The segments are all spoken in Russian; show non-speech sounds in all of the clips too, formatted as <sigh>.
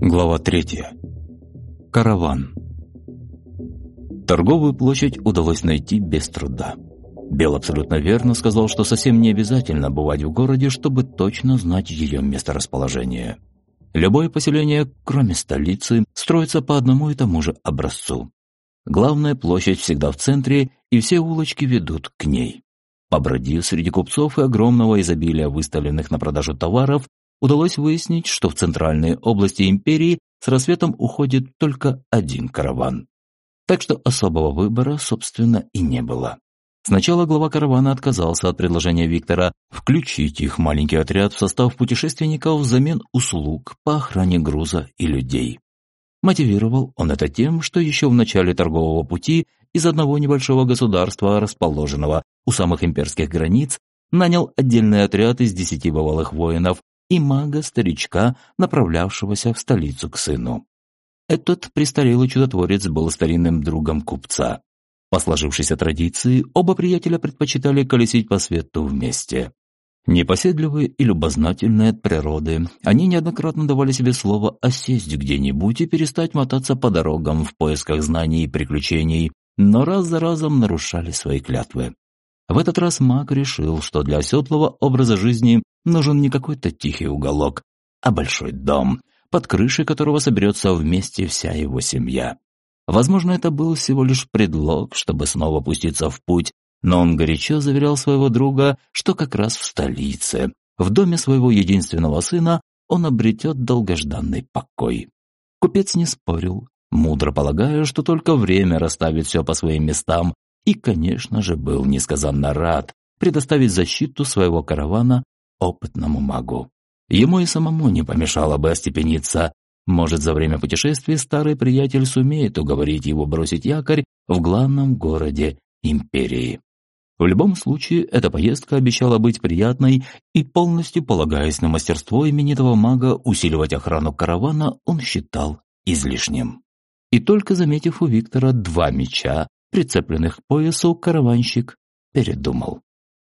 Глава третья. Караван. Торговую площадь удалось найти без труда. Бел абсолютно верно сказал, что совсем не обязательно бывать в городе, чтобы точно знать ее месторасположение. Любое поселение, кроме столицы, строится по одному и тому же образцу. Главная площадь всегда в центре, и все улочки ведут к ней. Побродив среди купцов и огромного изобилия выставленных на продажу товаров, удалось выяснить, что в центральные области империи с рассветом уходит только один караван. Так что особого выбора, собственно, и не было. Сначала глава каравана отказался от предложения Виктора включить их маленький отряд в состав путешественников взамен услуг по охране груза и людей. Мотивировал он это тем, что еще в начале торгового пути из одного небольшого государства, расположенного у самых имперских границ, нанял отдельный отряд из десяти бывалых воинов и мага-старичка, направлявшегося в столицу к сыну. Этот престарелый чудотворец был старинным другом купца. По сложившейся традиции, оба приятеля предпочитали колесить по свету вместе. Непоседливые и любознательные от природы, они неоднократно давали себе слово осесть где-нибудь и перестать мотаться по дорогам в поисках знаний и приключений, но раз за разом нарушали свои клятвы. В этот раз маг решил, что для оседлого образа жизни нужен не какой-то тихий уголок, а большой дом, под крышей которого соберется вместе вся его семья. Возможно, это был всего лишь предлог, чтобы снова пуститься в путь, но он горячо заверял своего друга, что как раз в столице, в доме своего единственного сына, он обретет долгожданный покой. Купец не спорил, мудро полагая, что только время расставит все по своим местам, и, конечно же, был несказанно рад предоставить защиту своего каравана опытному магу. Ему и самому не помешало бы остепениться. Может, за время путешествия старый приятель сумеет уговорить его бросить якорь в главном городе империи. В любом случае, эта поездка обещала быть приятной, и полностью полагаясь на мастерство именитого мага усиливать охрану каравана, он считал излишним. И только заметив у Виктора два меча, прицепленных к поясу, караванщик передумал.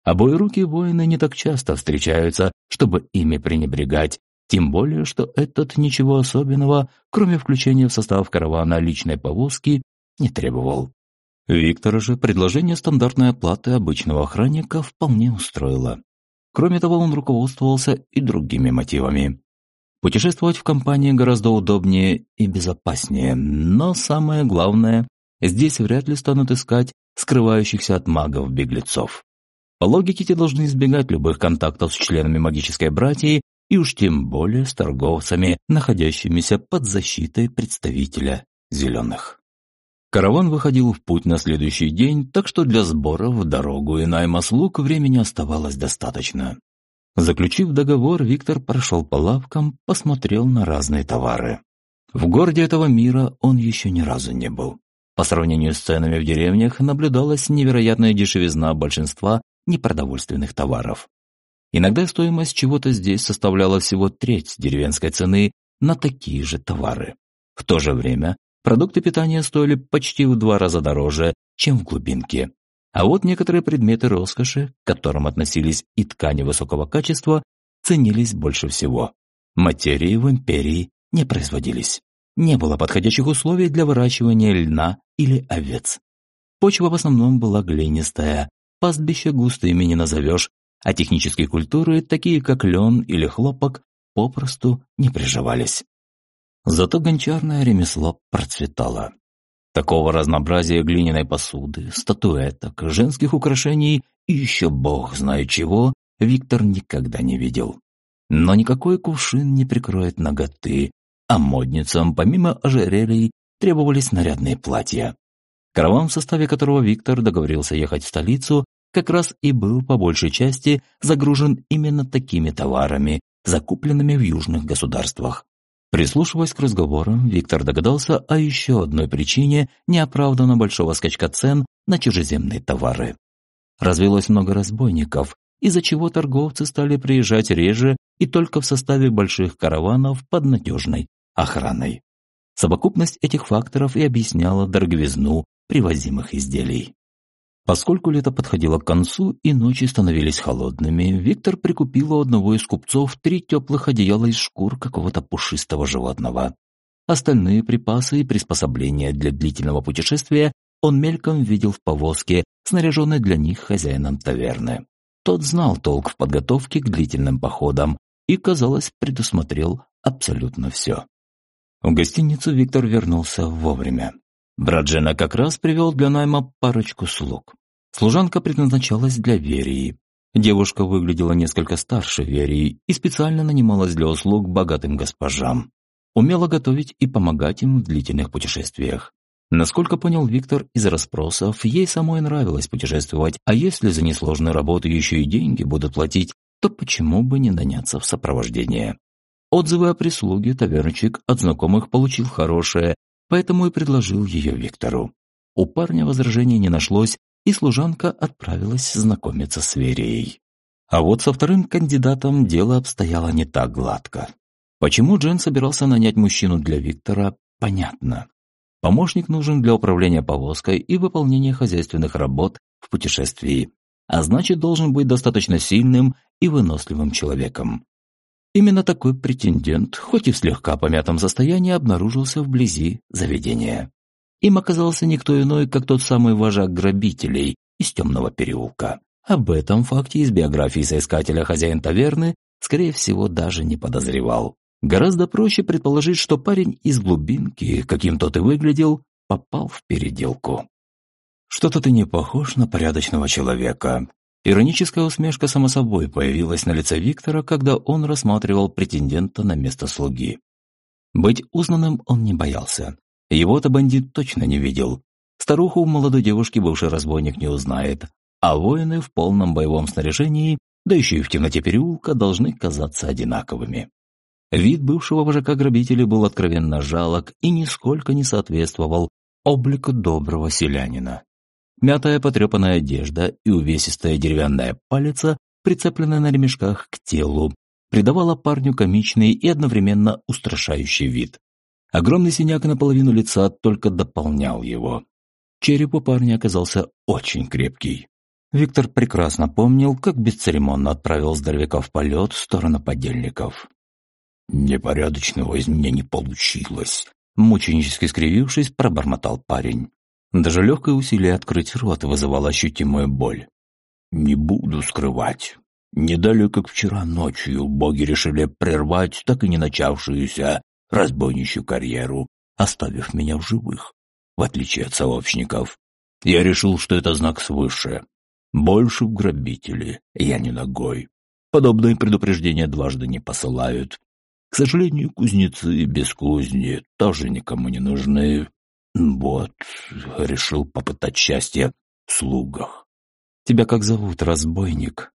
Обои руки воины не так часто встречаются, чтобы ими пренебрегать, тем более, что этот ничего особенного, кроме включения в состав каравана личной повозки, не требовал. Виктора же предложение стандартной оплаты обычного охранника вполне устроило. Кроме того, он руководствовался и другими мотивами. Путешествовать в компании гораздо удобнее и безопаснее, но самое главное, здесь вряд ли станут искать скрывающихся от магов беглецов. По логике, те должны избегать любых контактов с членами магической братьи и уж тем более с торговцами, находящимися под защитой представителя зеленых. Караван выходил в путь на следующий день, так что для сборов, дорогу и найма слуг времени оставалось достаточно. Заключив договор, Виктор прошел по лавкам, посмотрел на разные товары. В городе этого мира он еще ни разу не был. По сравнению с ценами в деревнях наблюдалась невероятная дешевизна большинства непродовольственных товаров. Иногда стоимость чего-то здесь составляла всего треть деревенской цены на такие же товары. В то же время продукты питания стоили почти в два раза дороже, чем в глубинке. А вот некоторые предметы роскоши, к которым относились и ткани высокого качества, ценились больше всего. Материи в империи не производились. Не было подходящих условий для выращивания льна или овец. Почва в основном была глинистая, пастбища густыми не назовешь, а технические культуры, такие как лен или хлопок, попросту не приживались. Зато гончарное ремесло процветало. Такого разнообразия глиняной посуды, статуэток, женских украшений и еще бог знает чего Виктор никогда не видел. Но никакой кувшин не прикроет ноготы, а модницам, помимо ожерелий, требовались нарядные платья. Караван, в составе которого Виктор договорился ехать в столицу, как раз и был по большей части загружен именно такими товарами, закупленными в южных государствах. Прислушиваясь к разговорам, Виктор догадался о еще одной причине неоправданно большого скачка цен на чужеземные товары. Развелось много разбойников, из-за чего торговцы стали приезжать реже и только в составе больших караванов под надежной охраной. Совокупность этих факторов и объясняла дороговизну привозимых изделий. Поскольку лето подходило к концу и ночи становились холодными, Виктор прикупил у одного из купцов три теплых одеяла из шкур какого-то пушистого животного. Остальные припасы и приспособления для длительного путешествия он мельком видел в повозке, снаряженной для них хозяином таверны. Тот знал толк в подготовке к длительным походам и, казалось, предусмотрел абсолютно все. В гостиницу Виктор вернулся вовремя. Брат Жена как раз привел для найма парочку слуг. Служанка предназначалась для Верии. Девушка выглядела несколько старше Верии и специально нанималась для услуг богатым госпожам. Умела готовить и помогать им в длительных путешествиях. Насколько понял Виктор из расспросов, ей самой нравилось путешествовать, а если за несложную работу еще и деньги будут платить, то почему бы не наняться в сопровождение? Отзывы о прислуге тавернчик от знакомых получил хорошие, поэтому и предложил ее Виктору. У парня возражений не нашлось, и служанка отправилась знакомиться с Верией. А вот со вторым кандидатом дело обстояло не так гладко. Почему Джен собирался нанять мужчину для Виктора, понятно. Помощник нужен для управления повозкой и выполнения хозяйственных работ в путешествии, а значит должен быть достаточно сильным и выносливым человеком. Именно такой претендент, хоть и в слегка помятом состоянии, обнаружился вблизи заведения. Им оказался никто иной, как тот самый вожак грабителей из темного переулка. Об этом факте из биографии соискателя хозяин таверны, скорее всего, даже не подозревал. Гораздо проще предположить, что парень из глубинки, каким тот и выглядел, попал в переделку. «Что-то ты не похож на порядочного человека», Ироническая усмешка само собой появилась на лице Виктора, когда он рассматривал претендента на место слуги. Быть узнанным он не боялся. Его-то бандит точно не видел. Старуху у молодой девушки бывший разбойник не узнает, а воины в полном боевом снаряжении, да еще и в темноте переулка, должны казаться одинаковыми. Вид бывшего вожака грабителей был откровенно жалок и нисколько не соответствовал облику доброго селянина. Мятая потрепанная одежда и увесистая деревянная палица, прицепленная на ремешках к телу, придавала парню комичный и одновременно устрашающий вид. Огромный синяк наполовину лица только дополнял его. Череп у парня оказался очень крепкий. Виктор прекрасно помнил, как бесцеремонно отправил здоровяка в полет в сторону подельников. «Непорядочного из меня не получилось», — мученически скривившись, пробормотал парень. Даже легкое усилие открыть рот вызывало ощутимую боль. «Не буду скрывать. Не далее, как вчера ночью, боги решили прервать так и не начавшуюся разбойничью карьеру, оставив меня в живых, в отличие от сообщников. Я решил, что это знак свыше. Больше в грабители я не ногой. Подобные предупреждения дважды не посылают. К сожалению, кузнецы без кузни тоже никому не нужны. Вот, решил попытать счастье в слугах. Тебя как зовут, разбойник?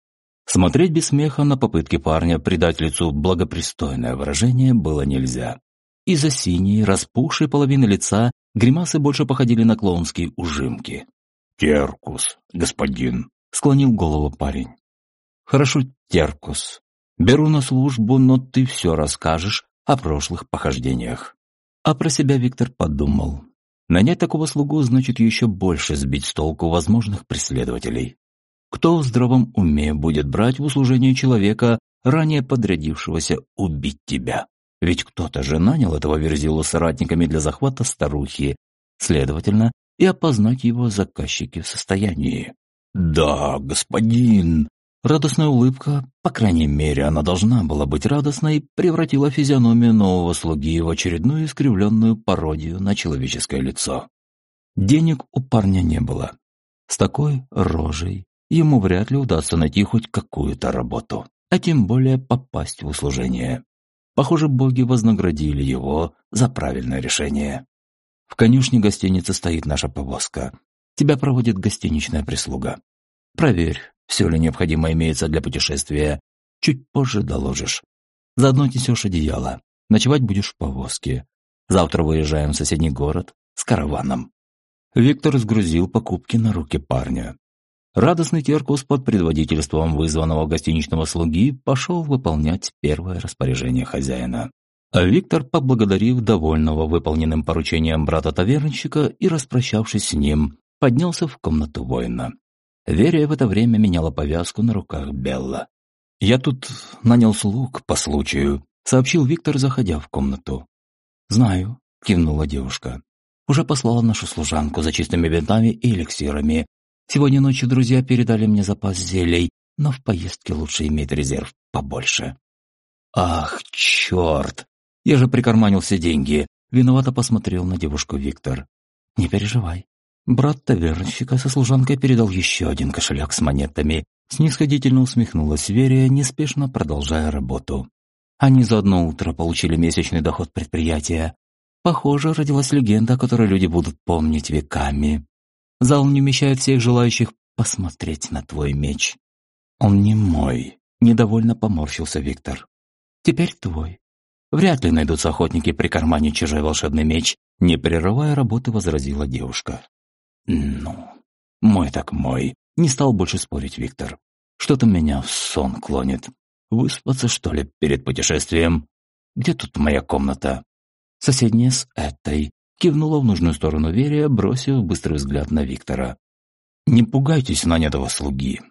Смотреть без смеха на попытки парня придать лицу благопристойное выражение было нельзя. Из-за синей, распухшей половины лица гримасы больше походили на клоунские ужимки. «Теркус, господин», — склонил голову парень. «Хорошо, Теркус. Беру на службу, но ты все расскажешь о прошлых похождениях». А про себя Виктор подумал. Нанять такого слугу значит еще больше сбить с толку возможных преследователей. Кто в здравом уме будет брать в услужение человека, ранее подрядившегося убить тебя? Ведь кто-то же нанял этого верзилу соратниками для захвата старухи. Следовательно, и опознать его заказчики в состоянии. «Да, господин!» Радостная улыбка, по крайней мере, она должна была быть радостной, превратила физиономию нового слуги в очередную искривленную пародию на человеческое лицо. Денег у парня не было. С такой рожей ему вряд ли удастся найти хоть какую-то работу, а тем более попасть в услужение. Похоже, боги вознаградили его за правильное решение. В конюшне гостиницы стоит наша повозка. Тебя проводит гостиничная прислуга. Проверь, все ли необходимое имеется для путешествия. Чуть позже доложишь. Заодно несешь одеяло. Ночевать будешь в повозке. Завтра выезжаем в соседний город с караваном. Виктор сгрузил покупки на руки парня. Радостный Теркус под предводительством вызванного гостиничного слуги пошел выполнять первое распоряжение хозяина. А Виктор, поблагодарив довольного выполненным поручением брата-тавернщика и распрощавшись с ним, поднялся в комнату воина. Верия в это время меняла повязку на руках Белла. «Я тут нанял слуг по случаю», — сообщил Виктор, заходя в комнату. «Знаю», — кивнула девушка. «Уже послала нашу служанку за чистыми винтами и эликсирами. Сегодня ночью друзья передали мне запас зелий, но в поездке лучше иметь резерв побольше». «Ах, черт! Я же прикарманил все деньги!» Виновато посмотрел на девушку Виктор. «Не переживай. Брат тавернщика со служанкой передал еще один кошелек с монетами. Снисходительно усмехнулась Верия, неспешно продолжая работу. Они за одно утро получили месячный доход предприятия. Похоже, родилась легенда, о которой люди будут помнить веками. Зал не вмещает всех желающих посмотреть на твой меч. Он не мой, недовольно поморщился Виктор. Теперь твой. Вряд ли найдутся охотники при кармане чужой волшебный меч, не прерывая работы, возразила девушка. «Ну, мой так мой», — не стал больше спорить Виктор. «Что-то меня в сон клонит. Выспаться, что ли, перед путешествием? Где тут моя комната?» «Соседняя с этой», — кивнула в нужную сторону Верия, бросив быстрый взгляд на Виктора. «Не пугайтесь нанятого слуги.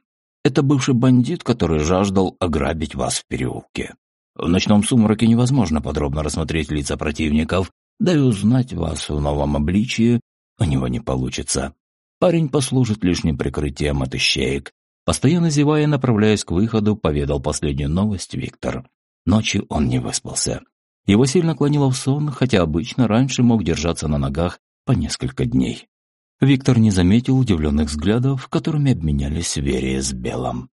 Это бывший бандит, который жаждал ограбить вас в переулке. В ночном сумраке невозможно подробно рассмотреть лица противников, да и узнать вас в новом обличии у него не получится. Парень послужит лишним прикрытием от ищеек. Постоянно зевая, направляясь к выходу, поведал последнюю новость Виктор. Ночью он не выспался. Его сильно клонило в сон, хотя обычно раньше мог держаться на ногах по несколько дней. Виктор не заметил удивленных взглядов, которыми обменялись Верия с Белом.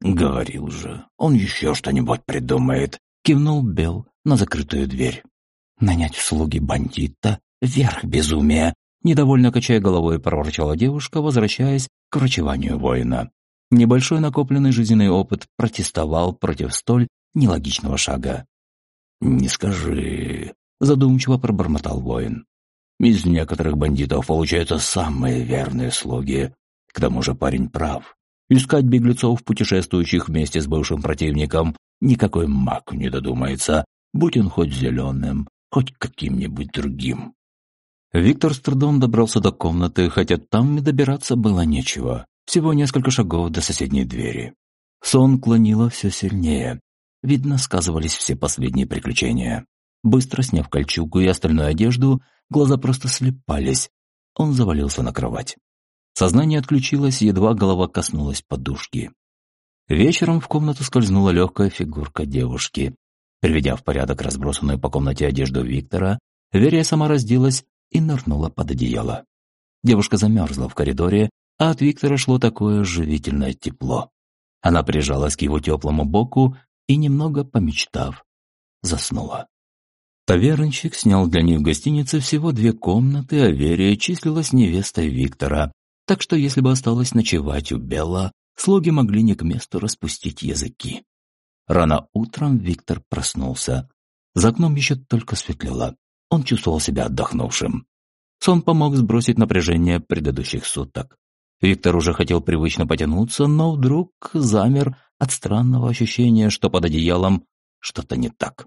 «Говорил же, он еще что-нибудь придумает», — кивнул Бел на закрытую дверь. «Нанять в слуги бандита — верх безумия», Недовольно качая головой, проворчала девушка, возвращаясь к врачеванию воина. Небольшой накопленный жизненный опыт протестовал против столь нелогичного шага. «Не скажи», — задумчиво пробормотал воин. «Из некоторых бандитов получаются самые верные слуги. К тому же парень прав. Искать беглецов, путешествующих вместе с бывшим противником, никакой маг не додумается, будь он хоть зеленым, хоть каким-нибудь другим. Виктор с трудом добрался до комнаты, хотя там и добираться было нечего. Всего несколько шагов до соседней двери. Сон клонило все сильнее. Видно, сказывались все последние приключения. Быстро сняв кольчугу и остальную одежду, глаза просто слепались. Он завалился на кровать. Сознание отключилось, едва голова коснулась подушки. Вечером в комнату скользнула легкая фигурка девушки. Приведя в порядок разбросанную по комнате одежду Виктора, Верия сама разделась и нырнула под одеяло. Девушка замерзла в коридоре, а от Виктора шло такое живительное тепло. Она прижалась к его теплому боку и, немного помечтав, заснула. Тавернщик снял для них в гостинице всего две комнаты, а Верия числилась невестой Виктора, так что если бы осталось ночевать у Белла, слуги могли не к месту распустить языки. Рано утром Виктор проснулся. За окном еще только светлело. Он чувствовал себя отдохнувшим. Сон помог сбросить напряжение предыдущих суток. Виктор уже хотел привычно потянуться, но вдруг замер от странного ощущения, что под одеялом что-то не так.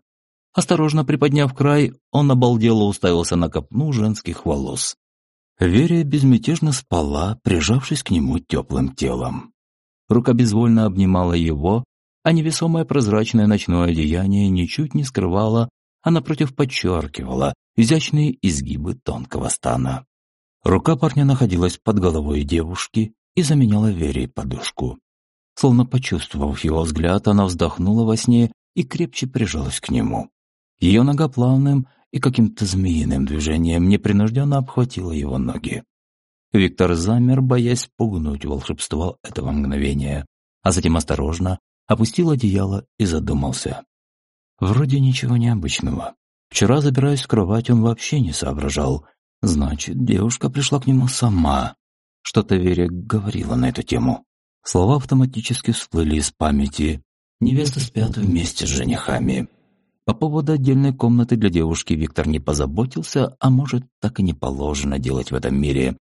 Осторожно приподняв край, он обалдело уставился на копну женских волос. Верия безмятежно спала, прижавшись к нему теплым телом. Рука безвольно обнимала его, а невесомое прозрачное ночное одеяние ничуть не скрывало а напротив подчеркивала изящные изгибы тонкого стана. Рука парня находилась под головой девушки и заменяла Вере подушку. Словно почувствовав его взгляд, она вздохнула во сне и крепче прижалась к нему. Ее нога плавным и каким-то змеиным движением непринужденно обхватила его ноги. Виктор замер, боясь пугнуть волшебство этого мгновения, а затем осторожно опустил одеяло и задумался. Вроде ничего необычного. Вчера, забираясь в кровать, он вообще не соображал. Значит, девушка пришла к нему сама. Что-то Вере говорила на эту тему. Слова автоматически всплыли из памяти. Невесты спят вместе с женихами. По поводу отдельной комнаты для девушки Виктор не позаботился, а может, так и не положено делать в этом мире.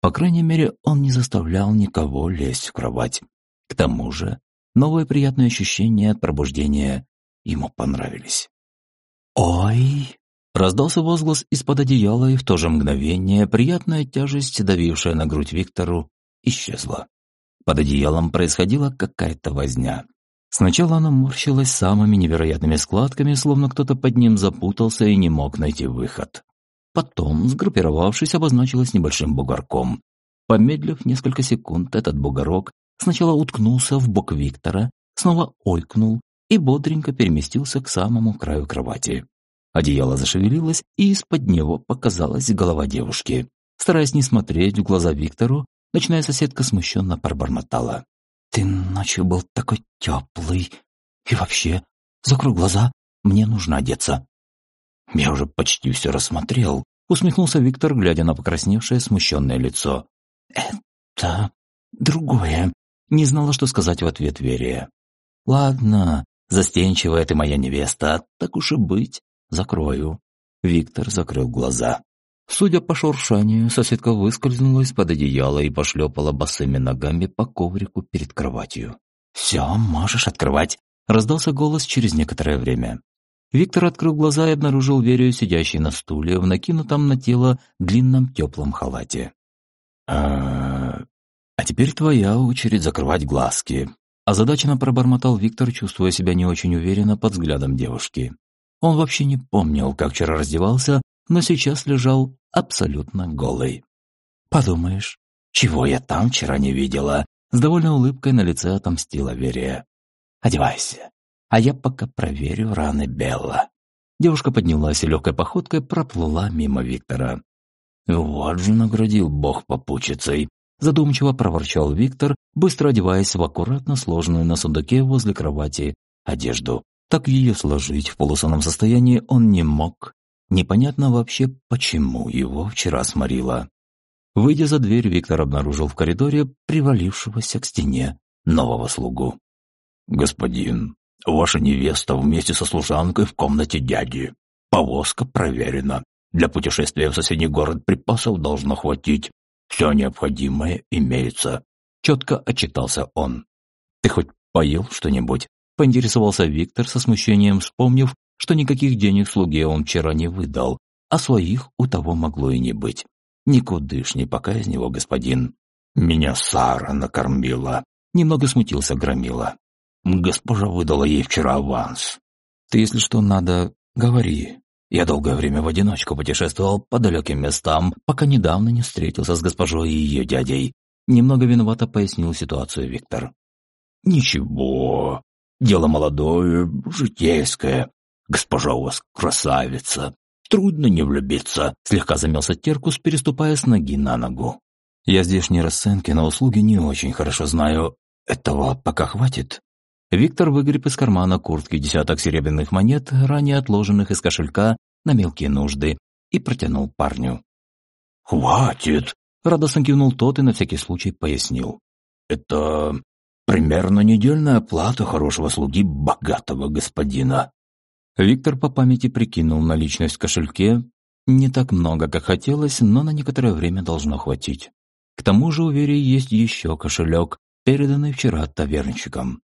По крайней мере, он не заставлял никого лезть в кровать. К тому же, новое приятное ощущение от пробуждения ему понравились. «Ой!» — Раздался возглас из-под одеяла, и в то же мгновение приятная тяжесть, давившая на грудь Виктору, исчезла. Под одеялом происходила какая-то возня. Сначала она морщилась самыми невероятными складками, словно кто-то под ним запутался и не мог найти выход. Потом, сгруппировавшись, обозначилась небольшим бугорком. Помедлив несколько секунд, этот бугорок сначала уткнулся в бок Виктора, снова ойкнул и бодренько переместился к самому краю кровати. Одеяло зашевелилось, и из-под него показалась голова девушки. Стараясь не смотреть в глаза Виктору, ночная соседка смущенно пробормотала. «Ты ночью был такой теплый. И вообще, закрой глаза, мне нужно одеться». «Я уже почти все рассмотрел», — усмехнулся Виктор, глядя на покрасневшее смущенное лицо. «Это другое», — не знала, что сказать в ответ Верия. «Ладно, застенчивая ты моя невеста, так уж и быть, закрою». Виктор закрыл глаза. Судя по шуршанию, соседка выскользнула из-под одеяла и пошлепала босыми ногами по коврику перед кроватью. «Все, можешь открывать», — раздался голос через некоторое время. Виктор открыл глаза и обнаружил Верию, сидящей на стуле, в накинутом на тело длинном теплом халате. «А, а теперь твоя очередь закрывать глазки», — озадаченно пробормотал Виктор, чувствуя себя не очень уверенно под взглядом девушки. Он вообще не помнил, как вчера раздевался, но сейчас лежал абсолютно голый. «Подумаешь, чего я там вчера не видела?» С довольной улыбкой на лице отомстила Верия. «Одевайся, а я пока проверю раны Белла». Девушка поднялась и легкой походкой проплыла мимо Виктора. «Вот же наградил бог попутчицей», — задумчиво проворчал Виктор, быстро одеваясь в аккуратно сложенную на сундуке возле кровати одежду. Так ее сложить в полусонном состоянии он не мог Непонятно вообще, почему его вчера сморило. Выйдя за дверь, Виктор обнаружил в коридоре привалившегося к стене нового слугу. «Господин, ваша невеста вместе со служанкой в комнате дяди. Повозка проверена. Для путешествия в соседний город припасов должно хватить. Все необходимое имеется», — четко отчитался он. «Ты хоть поел что-нибудь?» — поинтересовался Виктор со смущением, вспомнив, что никаких денег слуге он вчера не выдал, а своих у того могло и не быть. Никудышний пока из него господин. Меня Сара накормила. Немного смутился Громила. Госпожа выдала ей вчера аванс. Ты, если что, надо, говори. Я долгое время в одиночку путешествовал по далеким местам, пока недавно не встретился с госпожой и ее дядей. Немного виновато пояснил ситуацию Виктор. «Ничего, дело молодое, житейское. «Госпожа у вас красавица! Трудно не влюбиться!» Слегка замялся Теркус, переступая с ноги на ногу. «Я здешние расценки на услуги не очень хорошо знаю. Этого пока хватит?» Виктор выгреб из кармана куртки десяток серебряных монет, ранее отложенных из кошелька на мелкие нужды, и протянул парню. «Хватит!» — радостно кивнул тот и на всякий случай пояснил. «Это примерно недельная плата хорошего слуги богатого господина. Виктор по памяти прикинул наличность в кошельке. Не так много, как хотелось, но на некоторое время должно хватить. К тому же у Вери есть еще кошелек, переданный вчера тавернщиком.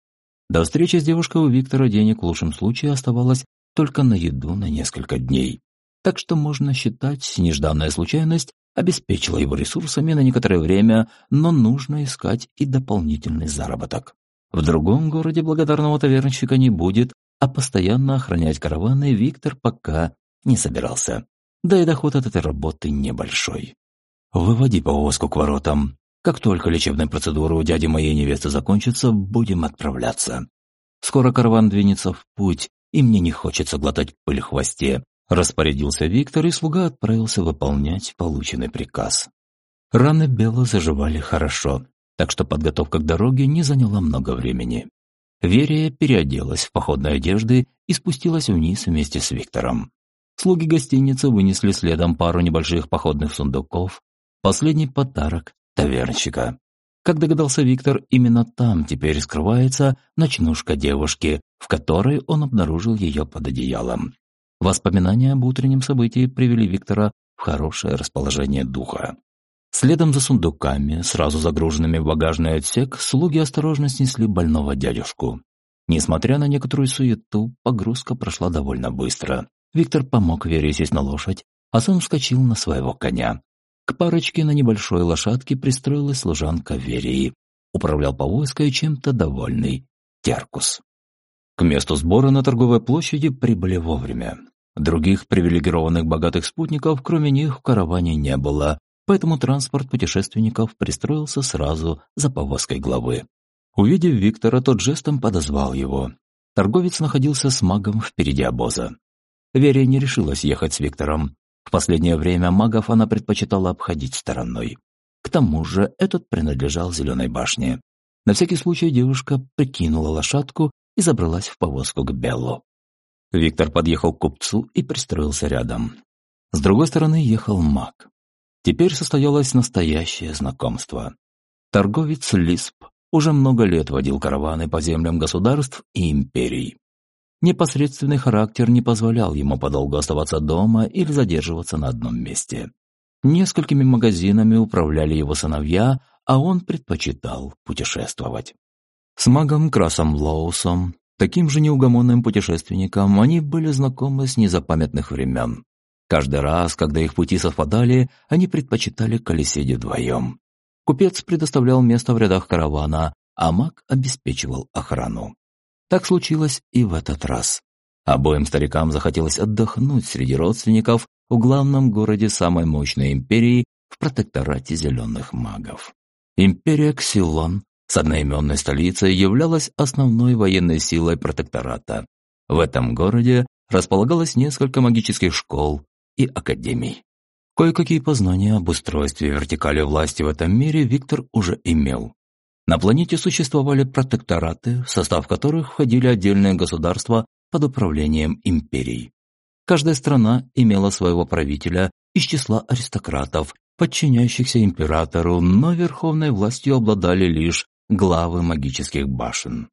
До встречи с девушкой у Виктора денег в лучшем случае оставалось только на еду на несколько дней. Так что можно считать, нежданная случайность обеспечила его ресурсами на некоторое время, но нужно искать и дополнительный заработок. В другом городе благодарного тавернщика не будет, а постоянно охранять караваны Виктор пока не собирался. Да и доход от этой работы небольшой. «Выводи повозку к воротам. Как только лечебная процедура у дяди моей невесты закончится, будем отправляться. Скоро караван двинется в путь, и мне не хочется глотать пыль в хвосте», распорядился Виктор, и слуга отправился выполнять полученный приказ. Раны Белла заживали хорошо, так что подготовка к дороге не заняла много времени. Верия переоделась в походные одежды и спустилась вниз вместе с Виктором. Слуги гостиницы вынесли следом пару небольших походных сундуков, последний подарок тавернщика. Как догадался Виктор, именно там теперь скрывается ночнушка девушки, в которой он обнаружил ее под одеялом. Воспоминания об утреннем событии привели Виктора в хорошее расположение духа. Следом за сундуками, сразу загруженными в багажный отсек, слуги осторожно снесли больного дядюшку. Несмотря на некоторую суету, погрузка прошла довольно быстро. Виктор помог Вере сесть на лошадь, а сам вскочил на своего коня. К парочке на небольшой лошадке пристроилась служанка Верии. Управлял повозкой чем-то довольный Теркус. К месту сбора на торговой площади прибыли вовремя. Других привилегированных богатых спутников, кроме них, в караване не было, поэтому транспорт путешественников пристроился сразу за повозкой главы. Увидев Виктора, тот жестом подозвал его. Торговец находился с магом впереди обоза. Верия не решилась ехать с Виктором. В последнее время магов она предпочитала обходить стороной. К тому же этот принадлежал Зеленой башне. На всякий случай девушка прикинула лошадку и забралась в повозку к Беллу. Виктор подъехал к купцу и пристроился рядом. С другой стороны ехал маг. Теперь состоялось настоящее знакомство. Торговец Лисп уже много лет водил караваны по землям государств и империй. Непосредственный характер не позволял ему подолгу оставаться дома или задерживаться на одном месте. Несколькими магазинами управляли его сыновья, а он предпочитал путешествовать. С магом Красом Лоусом, таким же неугомонным путешественником, они были знакомы с незапамятных времен. Каждый раз, когда их пути совпадали, они предпочитали колесить вдвоем. Купец предоставлял место в рядах каравана, а маг обеспечивал охрану. Так случилось и в этот раз. Обоим старикам захотелось отдохнуть среди родственников в главном городе самой мощной империи в протекторате зеленых магов. Империя Ксилон с одноименной столицей являлась основной военной силой протектората. В этом городе располагалось несколько магических школ, и академий. Кое-какие познания об устройстве вертикали власти в этом мире Виктор уже имел. На планете существовали протектораты, в состав которых входили отдельные государства под управлением империй. Каждая страна имела своего правителя из числа аристократов, подчиняющихся императору, но верховной властью обладали лишь главы магических башен.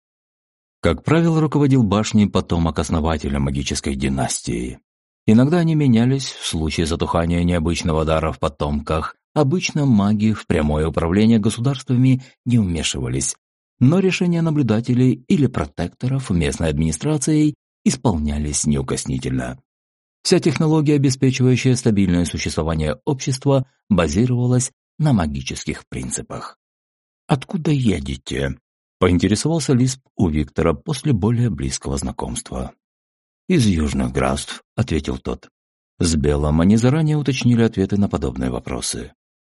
Как правило, руководил башней потомок основателя магической династии. Иногда они менялись в случае затухания необычного дара в потомках. Обычно маги в прямое управление государствами не вмешивались, но решения наблюдателей или протекторов местной администрацией исполнялись неукоснительно. Вся технология, обеспечивающая стабильное существование общества, базировалась на магических принципах. «Откуда едете?» – поинтересовался Лисп у Виктора после более близкого знакомства. «Из южных графств», — ответил тот. С Белом они заранее уточнили ответы на подобные вопросы.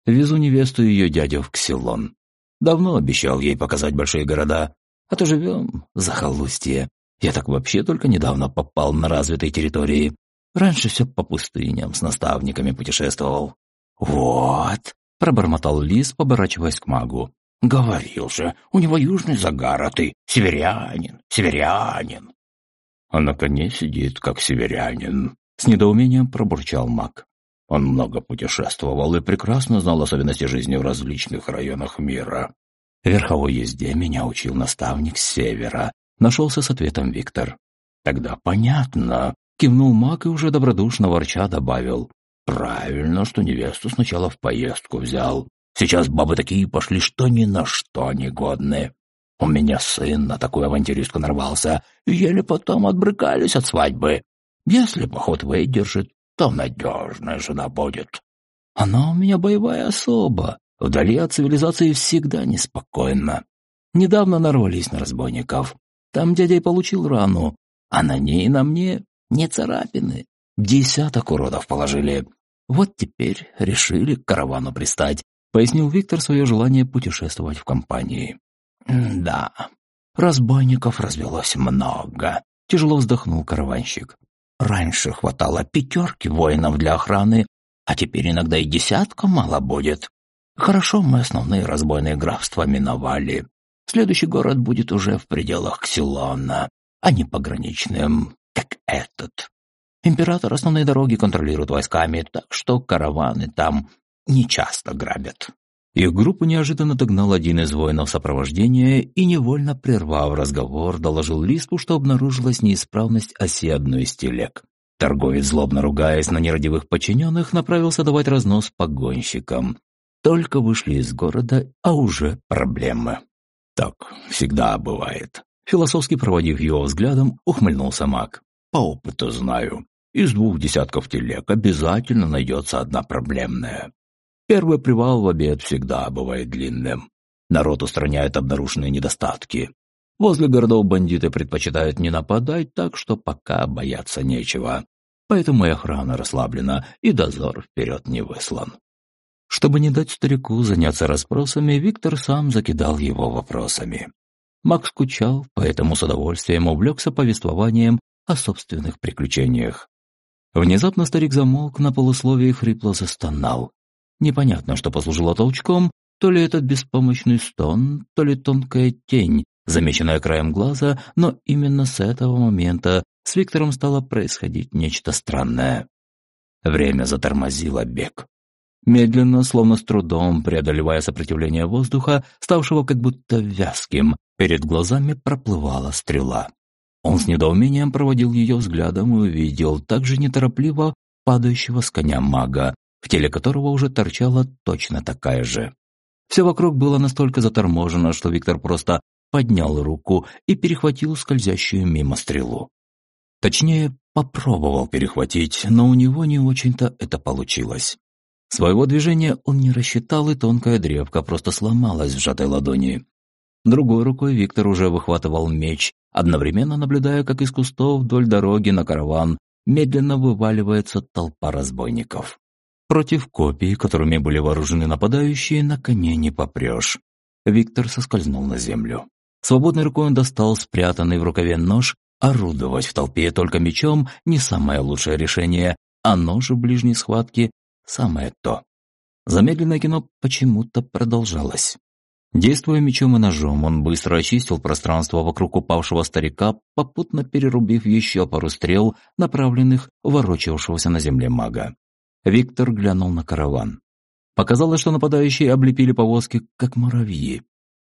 Везу невесту ее дядю в Ксилон. Давно обещал ей показать большие города, а то живем за захолустье. Я так вообще только недавно попал на развитой территории. Раньше все по пустыням с наставниками путешествовал. «Вот», — пробормотал Лис, поворачиваясь к магу. «Говорил же, у него южный загар, а ты северянин, северянин». А на коне сидит, как северянин. С недоумением пробурчал маг. Он много путешествовал и прекрасно знал особенности жизни в различных районах мира. Верховой езде меня учил наставник с севера. Нашелся с ответом Виктор. Тогда понятно. Кивнул маг и уже добродушно ворча добавил. Правильно, что невесту сначала в поездку взял. Сейчас бабы такие пошли, что ни на что не годны. У меня сын на такую авантюристку нарвался, еле потом отбрыкались от свадьбы. Если поход выдержит, то надежная жена будет. Она у меня боевая особа, вдали от цивилизации всегда неспокойно. Недавно нарвались на разбойников. Там дядя и получил рану, а на ней и на мне не царапины. Десяток уродов положили. Вот теперь решили к каравану пристать, пояснил Виктор свое желание путешествовать в компании. «Да, разбойников развелось много», — тяжело вздохнул караванщик. «Раньше хватало пятерки воинов для охраны, а теперь иногда и десятка мало будет. Хорошо мы основные разбойные графства миновали. Следующий город будет уже в пределах Ксилона, а не пограничным, как этот. Император основные дороги контролирует войсками, так что караваны там нечасто грабят». Их группу неожиданно догнал один из воинов сопровождения и, невольно прервав разговор, доложил Лиспу, что обнаружилась неисправность оси одной из телег. Торговец, злобно ругаясь на нерадивых подчиненных, направился давать разнос погонщикам. Только вышли из города, а уже проблемы. «Так всегда бывает», — философски проводив его взглядом, ухмыльнулся маг. «По опыту знаю. Из двух десятков телег обязательно найдется одна проблемная. Первый привал в обед всегда бывает длинным. Народ устраняет обнаруженные недостатки. Возле городов бандиты предпочитают не нападать, так что пока бояться нечего. Поэтому и охрана расслаблена, и дозор вперед не выслан. Чтобы не дать старику заняться расспросами, Виктор сам закидал его вопросами. Макс скучал, поэтому с удовольствием увлекся повествованием о собственных приключениях. Внезапно старик замолк на полусловие и хрипло застонал. Непонятно, что послужило толчком, то ли этот беспомощный стон, то ли тонкая тень, замеченная краем глаза, но именно с этого момента с Виктором стало происходить нечто странное. Время затормозило бег. Медленно, словно с трудом, преодолевая сопротивление воздуха, ставшего как будто вязким, перед глазами проплывала стрела. Он с недоумением проводил ее взглядом и увидел также неторопливо падающего с коня мага, в теле которого уже торчала точно такая же. Все вокруг было настолько заторможено, что Виктор просто поднял руку и перехватил скользящую мимо стрелу. Точнее, попробовал перехватить, но у него не очень-то это получилось. Своего движения он не рассчитал, и тонкая древка просто сломалась в сжатой ладони. Другой рукой Виктор уже выхватывал меч, одновременно наблюдая, как из кустов вдоль дороги на караван медленно вываливается толпа разбойников. Против копий, которыми были вооружены нападающие, на коне не попрешь. Виктор соскользнул на землю. Свободной рукой он достал спрятанный в рукаве нож. Орудовать в толпе только мечом – не самое лучшее решение, а нож в ближней схватке – самое то. Замедленное кино почему-то продолжалось. Действуя мечом и ножом, он быстро очистил пространство вокруг упавшего старика, попутно перерубив еще пару стрел, направленных ворочавшегося на земле мага. Виктор глянул на караван. Показалось, что нападающие облепили повозки, как муравьи.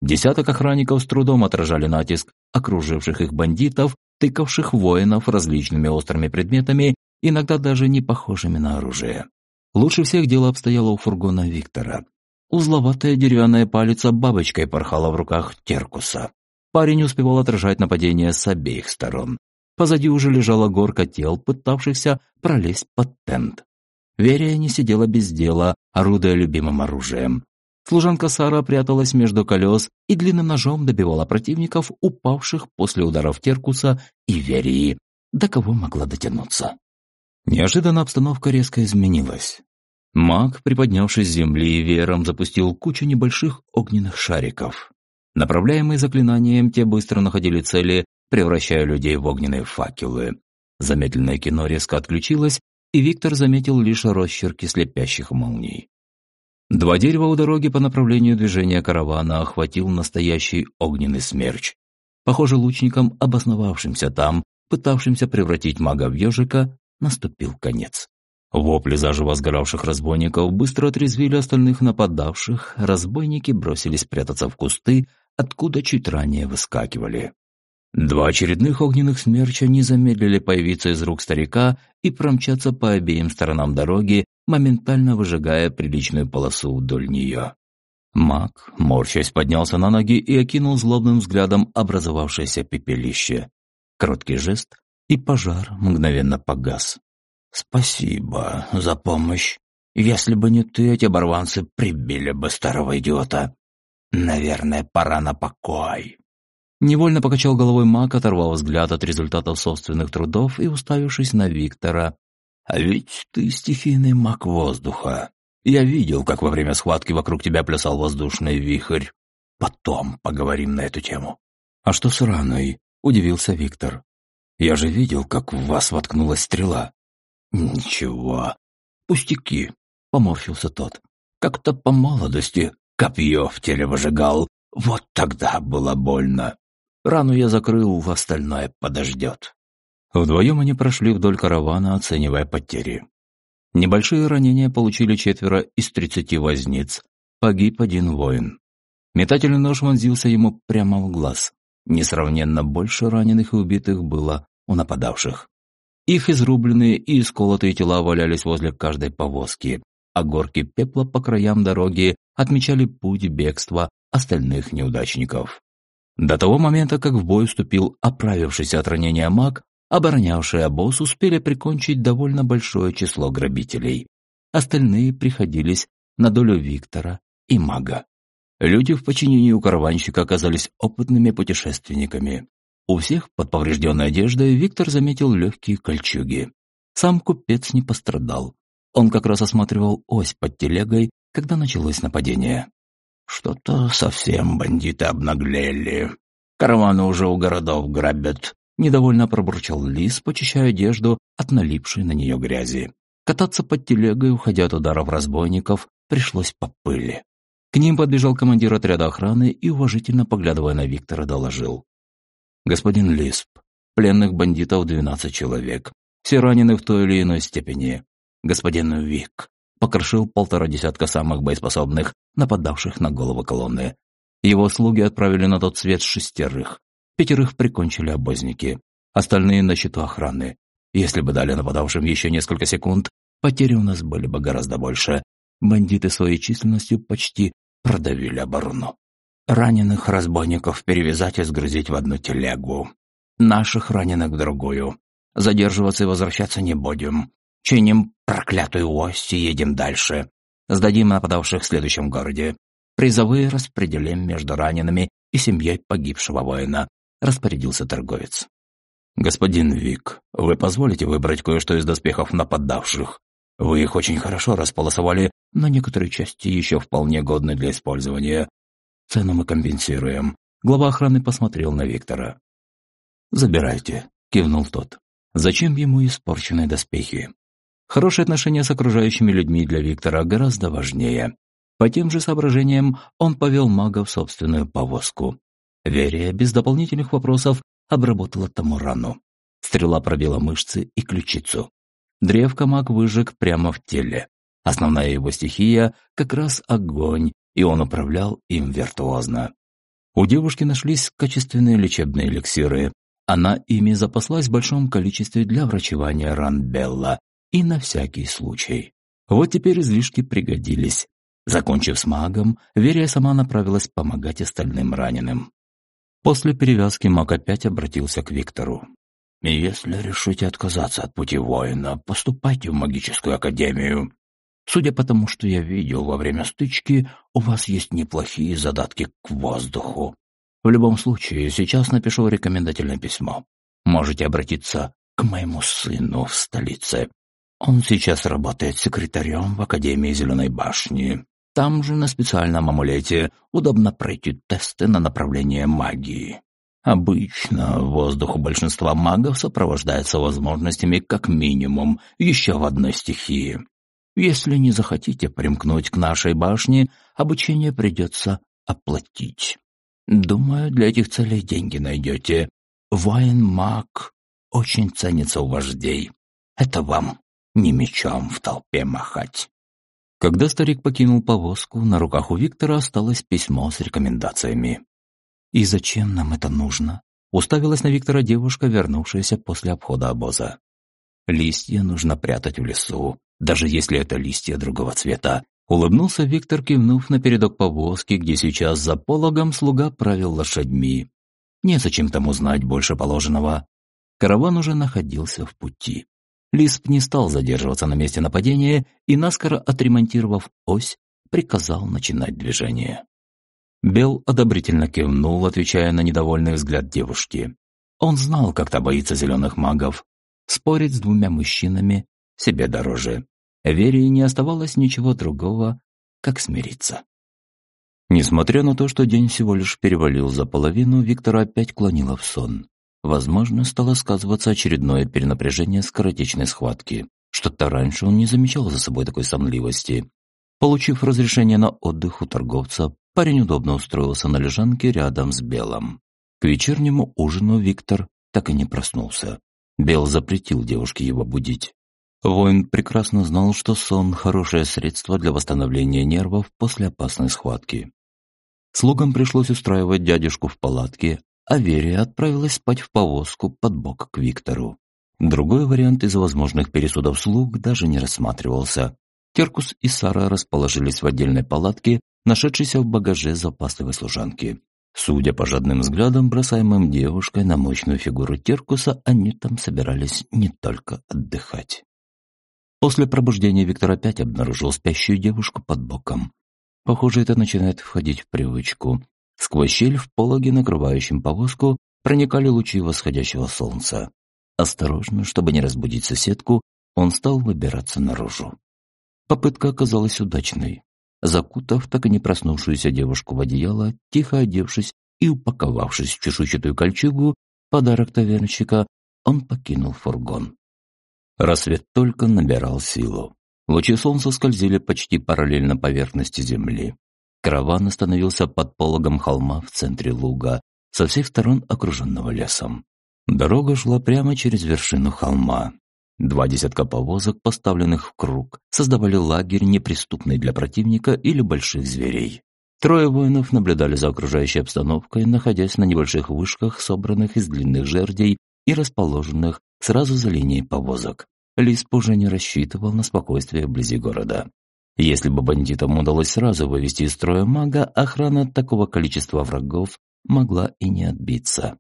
Десяток охранников с трудом отражали натиск окруживших их бандитов, тыкавших воинов различными острыми предметами, иногда даже не похожими на оружие. Лучше всех дело обстояло у фургона Виктора. Узловатая деревянная палица бабочкой порхала в руках Теркуса. Парень успевал отражать нападения с обеих сторон. Позади уже лежала горка тел, пытавшихся пролезть под тент. Верия не сидела без дела, орудуя любимым оружием. Служанка Сара пряталась между колес и длинным ножом добивала противников, упавших после ударов Теркуса и Верии, до кого могла дотянуться. Неожиданно обстановка резко изменилась. Маг, приподнявшись с земли, веером запустил кучу небольших огненных шариков. Направляемые заклинанием, те быстро находили цели, превращая людей в огненные факелы. Замедленное кино резко отключилось, и Виктор заметил лишь росчерки слепящих молний. Два дерева у дороги по направлению движения каравана охватил настоящий огненный смерч. Похоже, лучникам, обосновавшимся там, пытавшимся превратить мага в ежика, наступил конец. Вопли заживо сгоравших разбойников быстро отрезвили остальных нападавших, разбойники бросились прятаться в кусты, откуда чуть ранее выскакивали. Два очередных огненных смерча не замедлили появиться из рук старика и промчаться по обеим сторонам дороги, моментально выжигая приличную полосу вдоль нее. Маг, морщась, поднялся на ноги и окинул злобным взглядом образовавшееся пепелище. Короткий жест, и пожар мгновенно погас. «Спасибо за помощь. Если бы не ты, эти оборванцы прибили бы старого идиота. Наверное, пора на покой». Невольно покачал головой маг, оторвал взгляд от результатов собственных трудов и уставившись на Виктора, а ведь ты стихийный маг воздуха. Я видел, как во время схватки вокруг тебя плясал воздушный вихрь. Потом поговорим на эту тему. А что с раной? Удивился Виктор. Я же видел, как в вас воткнулась стрела. Ничего. Пустяки, поморщился тот. Как-то по молодости копье в теле выжигал. Вот тогда было больно. Рану я закрыл, остальное подождет. Вдвоем они прошли вдоль каравана, оценивая потери. Небольшие ранения получили четверо из тридцати возниц. Погиб один воин. Метательный нож вонзился ему прямо в глаз. Несравненно больше раненых и убитых было у нападавших. Их изрубленные и исколотые тела валялись возле каждой повозки, а горки пепла по краям дороги отмечали путь бегства остальных неудачников. До того момента, как в бой вступил оправившийся от ранения маг, оборонявшие обоз, успели прикончить довольно большое число грабителей. Остальные приходились на долю Виктора и мага. Люди в подчинении у караванщика оказались опытными путешественниками. У всех под поврежденной одеждой Виктор заметил легкие кольчуги. Сам купец не пострадал. Он как раз осматривал ось под телегой, когда началось нападение. «Что-то совсем бандиты обнаглели. Караваны уже у городов грабят», — недовольно пробурчал лис, почищая одежду от налипшей на нее грязи. Кататься под телегой, уходя от ударов разбойников, пришлось по пыли. К ним подбежал командир отряда охраны и, уважительно поглядывая на Виктора, доложил. «Господин Лисп, пленных бандитов 12 человек. Все ранены в той или иной степени. Господин Вик покрошил полтора десятка самых боеспособных, нападавших на голову колонны. Его слуги отправили на тот свет шестерых. Пятерых прикончили обозники. Остальные на счету охраны. Если бы дали нападавшим еще несколько секунд, потери у нас были бы гораздо больше. Бандиты своей численностью почти продавили оборону. Раненых разбойников перевязать и сгрузить в одну телегу. Наших раненых в другую. Задерживаться и возвращаться не будем. Чиним проклятую ось и едем дальше. Сдадим нападавших в следующем городе. Призовые распределим между ранеными и семьей погибшего воина», — распорядился торговец. «Господин Вик, вы позволите выбрать кое-что из доспехов нападавших? Вы их очень хорошо располосовали, но некоторые части еще вполне годны для использования. Цену мы компенсируем». Глава охраны посмотрел на Виктора. «Забирайте», — кивнул тот. «Зачем ему испорченные доспехи? Хорошие отношения с окружающими людьми для Виктора гораздо важнее. По тем же соображениям он повел мага в собственную повозку. Верия без дополнительных вопросов обработала тому рану. Стрела пробила мышцы и ключицу. Древко маг выжег прямо в теле. Основная его стихия – как раз огонь, и он управлял им виртуозно. У девушки нашлись качественные лечебные эликсиры. Она ими запаслась в большом количестве для врачевания ран Белла, и на всякий случай. Вот теперь излишки пригодились. Закончив с магом, Верия сама направилась помогать остальным раненым. После перевязки маг опять обратился к Виктору. «Если решите отказаться от пути воина, поступайте в магическую академию. Судя по тому, что я видел во время стычки, у вас есть неплохие задатки к воздуху. В любом случае, сейчас напишу рекомендательное письмо. Можете обратиться к моему сыну в столице. Он сейчас работает секретарем в Академии Зеленой башни. Там же на специальном амулете удобно пройти тесты на направление магии. Обычно воздух у большинства магов сопровождается возможностями как минимум еще в одной стихии. Если не захотите примкнуть к нашей башне, обучение придется оплатить. Думаю, для этих целей деньги найдете. Воин-маг очень ценится у вождей. Это вам не мечом в толпе махать. Когда старик покинул повозку, на руках у Виктора осталось письмо с рекомендациями. «И зачем нам это нужно?» Уставилась на Виктора девушка, вернувшаяся после обхода обоза. «Листья нужно прятать в лесу, даже если это листья другого цвета», Улыбнулся Виктор, кивнув на передок повозки, где сейчас за пологом слуга правил лошадьми. Незачем тому знать больше положенного. Караван уже находился в пути. Лисп не стал задерживаться на месте нападения и, наскоро отремонтировав ось, приказал начинать движение. Бел одобрительно кивнул, отвечая на недовольный взгляд девушки. Он знал, как та боится зеленых магов. Спорить с двумя мужчинами себе дороже. Вере не оставалось ничего другого, как смириться. Несмотря на то, что день всего лишь перевалил за половину, Виктора опять клонило в сон. Возможно, стало сказываться очередное перенапряжение скоротечной схватки. Что-то раньше он не замечал за собой такой сонливости. Получив разрешение на отдых у торговца, парень удобно устроился на лежанке рядом с Белом. К вечернему ужину Виктор так и не проснулся. Бел запретил девушке его будить. Воин прекрасно знал, что сон – хорошее средство для восстановления нервов после опасной схватки. Слугам пришлось устраивать дядюшку в палатке, а Верия отправилась спать в повозку под бок к Виктору. Другой вариант из возможных пересудов слуг даже не рассматривался. Теркус и Сара расположились в отдельной палатке, нашедшейся в багаже запасливой служанки. Судя по жадным взглядам, бросаемым девушкой на мощную фигуру Теркуса, они там собирались не только отдыхать. После пробуждения Виктор опять обнаружил спящую девушку под боком. Похоже, это начинает входить в привычку. Сквозь щель в пологе, накрывающем повозку, проникали лучи восходящего солнца. Осторожно, чтобы не разбудить соседку, он стал выбираться наружу. Попытка оказалась удачной. Закутав так и не проснувшуюся девушку в одеяло, тихо одевшись и упаковавшись в чешуйчатую кольчугу, подарок тавернщика, он покинул фургон. Рассвет только набирал силу. Лучи солнца скользили почти параллельно поверхности земли. Караван остановился под пологом холма в центре луга, со всех сторон окруженного лесом. Дорога шла прямо через вершину холма. Два десятка повозок, поставленных в круг, создавали лагерь, неприступный для противника или больших зверей. Трое воинов наблюдали за окружающей обстановкой, находясь на небольших вышках, собранных из длинных жердей и расположенных сразу за линией повозок. Лисп уже не рассчитывал на спокойствие вблизи города. Если бы бандитам удалось сразу вывести из строя мага, охрана такого количества врагов могла и не отбиться.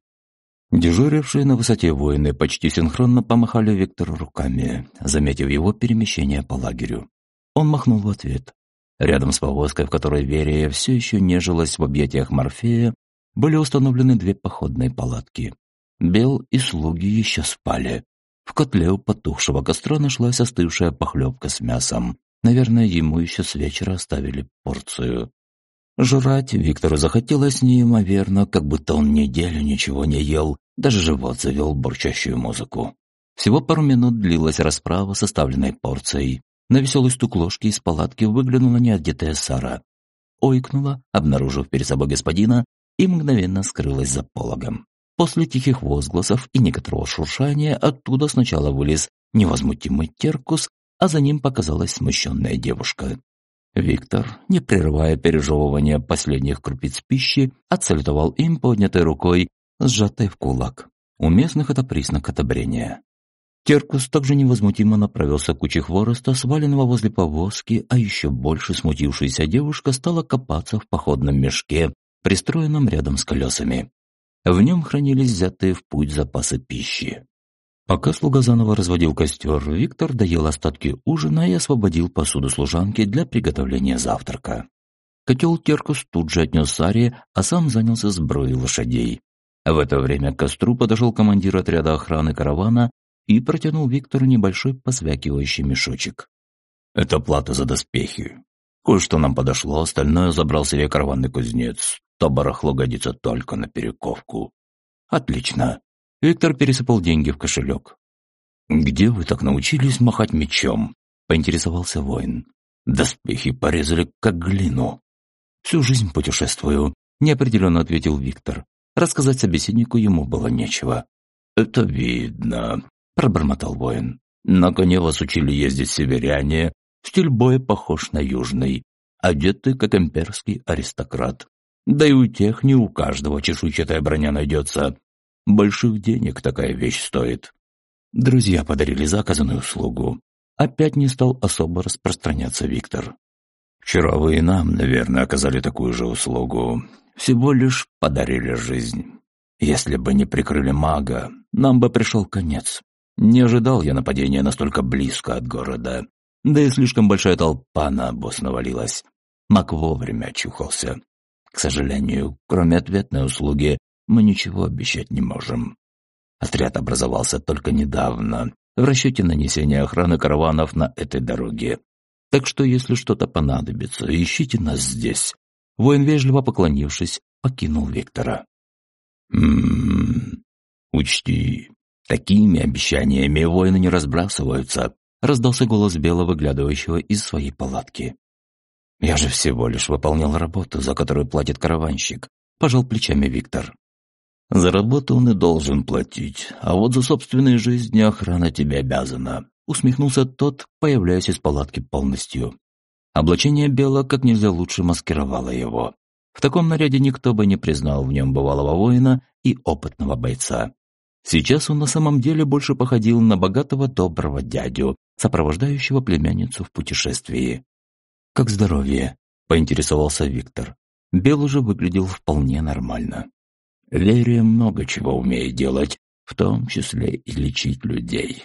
Дежурившие на высоте воины почти синхронно помахали Виктору руками, заметив его перемещение по лагерю. Он махнул в ответ. Рядом с повозкой, в которой Верия все еще нежилась в объятиях Морфея, были установлены две походные палатки. Бел и слуги еще спали. В котле у потухшего костра нашлась остывшая похлебка с мясом. Наверное, ему еще с вечера оставили порцию. Жрать Виктору захотелось неимоверно, как будто он неделю ничего не ел, даже живот завел бурчащую музыку. Всего пару минут длилась расправа с оставленной порцией. На веселый стук ложки из палатки выглянула неодетая Сара. Ойкнула, обнаружив перед собой господина, и мгновенно скрылась за пологом. После тихих возгласов и некоторого шуршания оттуда сначала вылез невозмутимый теркус, а за ним показалась смущенная девушка. Виктор, не прерывая пережевывания последних крупиц пищи, отсалютовал им поднятой рукой, сжатой в кулак. У местных это признак одобрения. Теркус также невозмутимо направился к куче хвороста, сваленного возле повозки, а еще больше смутившаяся девушка стала копаться в походном мешке, пристроенном рядом с колесами. В нем хранились взятые в путь запасы пищи. Пока слуга заново разводил костер, Виктор доел остатки ужина и освободил посуду служанки для приготовления завтрака. Котел Теркус тут же отнес Саре, а сам занялся сброей лошадей. В это время к костру подошел командир отряда охраны каравана и протянул Виктору небольшой посвякивающий мешочек. «Это плата за доспехи. Кое-что нам подошло, остальное забрал себе караванный кузнец то барахло годится только на перековку. Отлично. Виктор пересыпал деньги в кошелек. «Где вы так научились махать мечом?» — поинтересовался воин. «Доспехи порезали, как глину». «Всю жизнь путешествую», — неопределенно ответил Виктор. Рассказать собеседнику ему было нечего. «Это видно», — пробормотал воин. «На коне вас учили ездить северяне, стиль боя похож на южный, одетый как имперский аристократ. Да и у тех не у каждого чешуйчатая броня найдется. Больших денег такая вещь стоит. Друзья подарили заказанную услугу. Опять не стал особо распространяться Виктор. Вчера вы и нам, наверное, оказали такую же услугу. Всего лишь подарили жизнь. Если бы не прикрыли мага, нам бы пришел конец. Не ожидал я нападения настолько близко от города. Да и слишком большая толпа на обоз навалилась. Маг вовремя очухался. К сожалению, кроме ответной услуги, мы ничего обещать не можем. Отряд образовался только недавно, в расчете нанесения охраны караванов на этой дороге. Так что, если что-то понадобится, ищите нас здесь». Воин, вежливо поклонившись, покинул Виктора. «М-м-м, учти, такими обещаниями воины не разбрасываются», раздался голос Белого, выглядывающего из своей палатки. «Я же всего лишь выполнял работу, за которую платит караванщик», – пожал плечами Виктор. «За работу он и должен платить, а вот за собственные жизни охрана тебе обязана», – усмехнулся тот, появляясь из палатки полностью. Облачение Бела как нельзя лучше маскировало его. В таком наряде никто бы не признал в нем бывалого воина и опытного бойца. Сейчас он на самом деле больше походил на богатого доброго дядю, сопровождающего племянницу в путешествии. «Как здоровье?» – поинтересовался Виктор. Бел уже выглядел вполне нормально. Верия много чего умеет делать, в том числе и лечить людей.